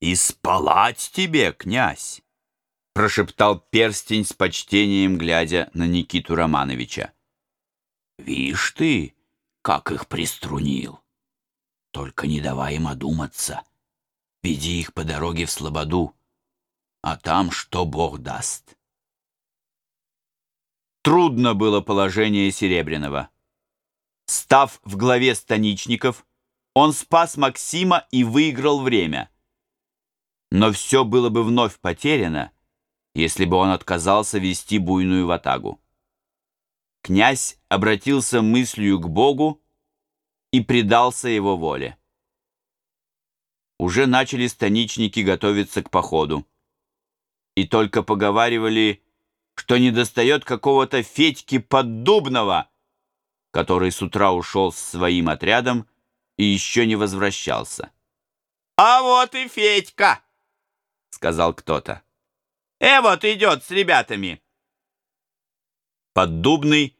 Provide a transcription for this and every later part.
И спалать тебе, князь, прошептал перстень с почтением, глядя на Никиту Романовича. Вишь ты, как их приструнил. Только не давай им одуматься. Веди их по дороге в Слободу, а там что Бог даст. Трудно было положение Серебряного. Став в главе станичников, он спас Максима и выиграл время. Но все было бы вновь потеряно, если бы он отказался вести буйную ватагу. Князь обратился мыслью к Богу и предался его воле. Уже начали станичники готовиться к походу. И только поговаривали, что недостает какого-то Федьки Поддубного, который с утра ушел с своим отрядом и еще не возвращался. «А вот и Федька!» — сказал кто-то. «Э, вот идет с ребятами!» Поддубный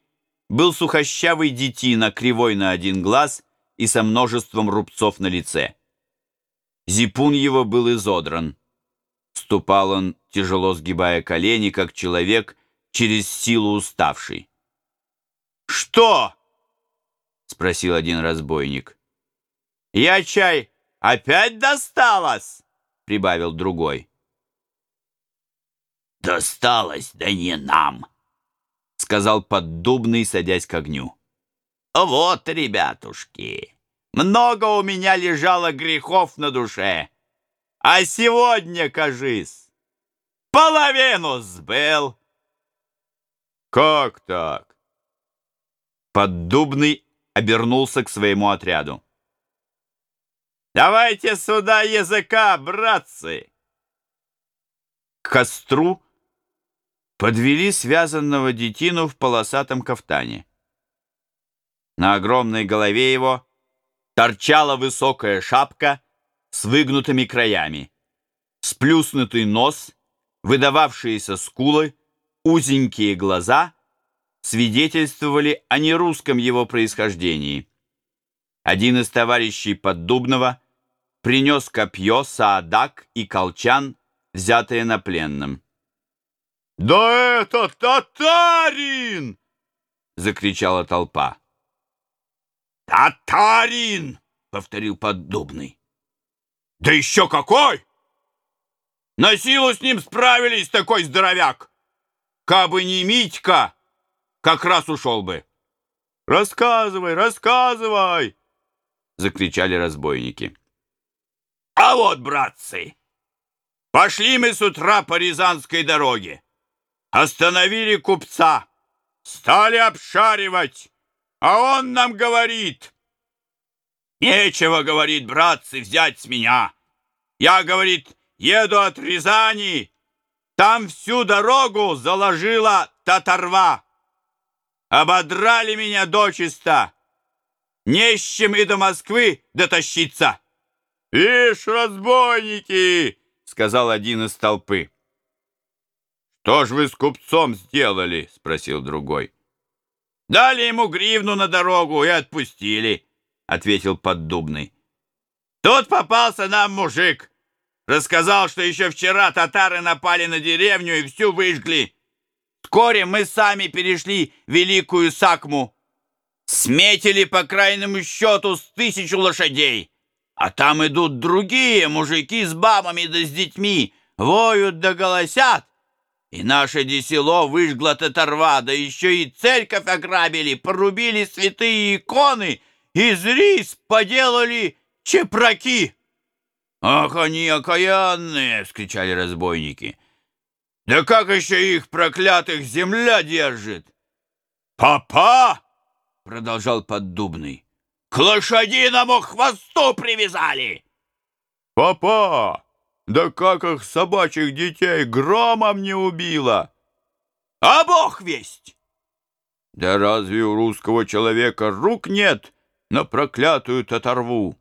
был сухощавый детина, кривой на один глаз и со множеством рубцов на лице. Зипун его был изодран. Ступал он, тяжело сгибая колени, как человек, через силу уставший. «Что?» — спросил один разбойник. «Я чай опять досталось?» — прибавил другой. «Досталось, да не нам!» — сказал поддубный, садясь к огню. «Вот, ребятушки, много у меня лежало грехов на душе, а сегодня, кажись, половину сбыл». «Как так?» Поддубный обернулся к своему отряду. Давайте сюда языка, братцы!» К костру подвели связанного детину в полосатом кафтане. На огромной голове его торчала высокая шапка с выгнутыми краями, сплюснутый нос, выдававшиеся скулы, узенькие глаза свидетельствовали о нерусском его происхождении. Один из товарищей Поддубного принес копье, саадак и колчан, взятые на пленном. «Да это татарин!» — закричала толпа. «Татарин!» — повторил Поддубный. «Да еще какой! На силу с ним справились такой здоровяк! Кабы не Митька, как раз ушел бы!» «Рассказывай, рассказывай!» — закричали разбойники. А вот, братцы, пошли мы с утра по Рязанской дороге. Остановили купца, стали обшаривать, а он нам говорит. Нечего, говорит, братцы, взять с меня. Я, говорит, еду от Рязани, там всю дорогу заложила татарва. Ободрали меня дочисто. Не с чем и до Москвы дотащиться. «Ишь, разбойники!» — сказал один из толпы. «Что ж вы с купцом сделали?» — спросил другой. «Дали ему гривну на дорогу и отпустили», — ответил поддубный. «Тут попался нам мужик. Рассказал, что еще вчера татары напали на деревню и всю выжгли. Вскоре мы сами перешли Великую Сакму. Сметили по крайнему счету с тысячу лошадей». А там идут другие мужики с бабами да с детьми, воют да голосят. И наше десело выжгло татарва, да еще и церковь ограбили, порубили святые иконы, из рис поделали чепраки. «Ах, они окаянные!» — вскричали разбойники. «Да как еще их проклятых земля держит?» «Папа!» — продолжал поддубный. К лошадиному хвосту привязали. Папа, да как их собачьих детей громом не убило? А бог весть! Да разве у русского человека рук нет на проклятую татарву?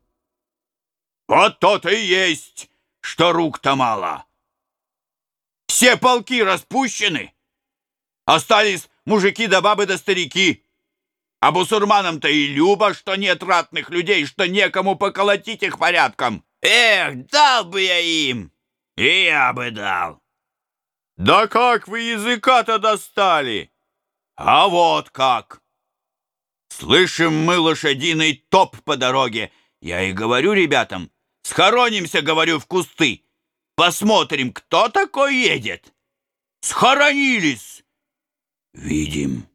Вот то-то и есть, что рук-то мало. Все полки распущены. Остались мужики да бабы да старики. А бусурманам-то и любо, что нет ратных людей, что некому поколотить их порядком. Эх, дал бы я им! И я бы дал. Да как вы языка-то достали? А вот как! Слышим мы лошадиный топ по дороге. Я и говорю ребятам, схоронимся, говорю, в кусты. Посмотрим, кто такой едет. Схоронились. Видим,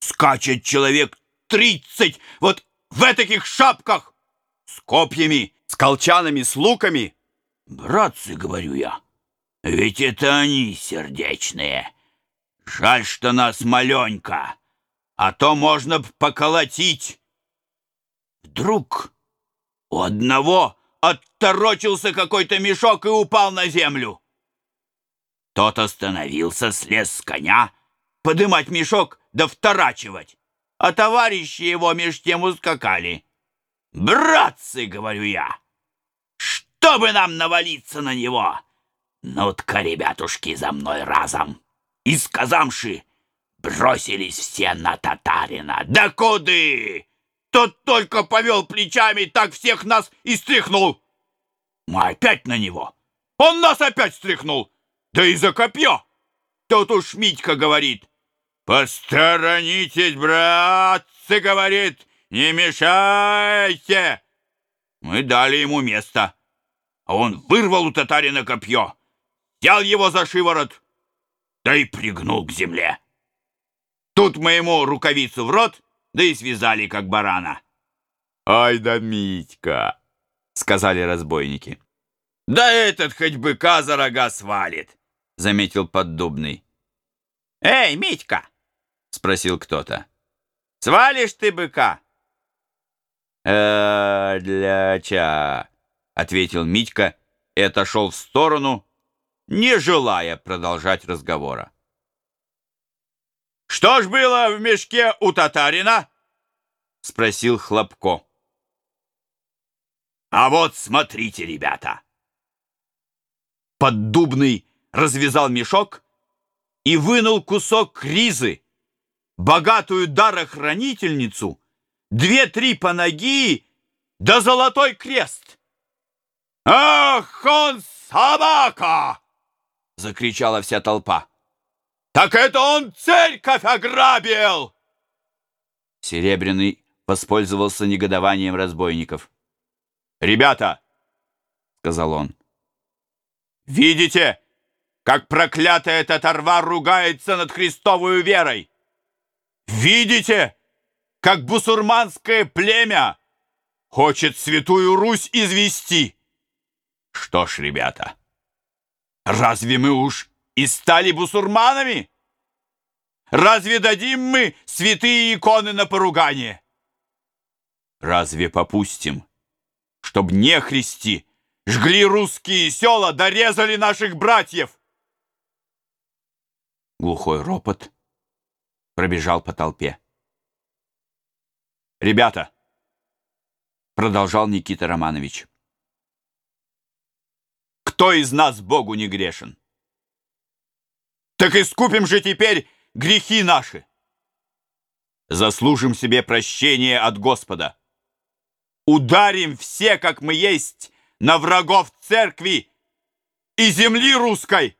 скачет человек тридцать вот в таких шапках, с копьями, с колчанами, с луками. Братцы, говорю я, ведь это они сердечные. Жаль, что нас маленько, а то можно б поколотить. Вдруг у одного отторочился какой-то мешок и упал на землю. Тот остановился, слез с коня, подымать мешок да вторачивать, а товарищи его меж тем ускакали. «Братцы!» — говорю я. «Чтобы нам навалиться на него!» «Ну-тка, ребятушки, за мной разом!» И сказамши, бросились все на татарина. «Да куды?» Тот только повел плечами, так всех нас и стряхнул. Мы опять на него. Он нас опять стряхнул. Да и за копье. Тут уж Митька говорит. «Посторонитесь, братцы!» — говорит. «Не мешайте!» Мы дали ему место. А он вырвал у татарина копье, взял его за шиворот, да и пригнул к земле. Тут мы ему рукавицу в рот, да и связали, как барана. «Ай да Митька!» — сказали разбойники. «Да этот хоть быка за рога свалит!» — заметил поддубный. «Эй, Митька!» — спросил кто-то. «Свалишь ты быка?» «Э, для ча!» — ответил Митька и отошел в сторону, не желая продолжать разговора. «Что ж было в мешке у татарина?» — спросил Хлопко. «А вот смотрите, ребята!» Поддубный развязал мешок и вынул кусок ризы, богатую дарохранительницу, две-три панаги да золотой крест. «Ах, он собака!» — закричала вся толпа. «Так это он церковь ограбил!» Серебряный воспользовался негодованием разбойников. «Ребята!» — сказал он. «Видите, как проклятая татарва ругается над христовую верой? Видите, как бусурманское племя хочет святую Русь извести? Что ж, ребята, разве мы уж и стали бусурманами? Разве дадим мы святые иконы на поругание? Разве попустим, чтоб нехристи жгли русские села, дорезали наших братьев? Глухой ропот пробежал по толпе. «Ребята!» — продолжал Никита Романович. «Кто из нас Богу не грешен? Так искупим же теперь грехи наши. Заслужим себе прощение от Господа. Ударим все, как мы есть, на врагов церкви и земли русской.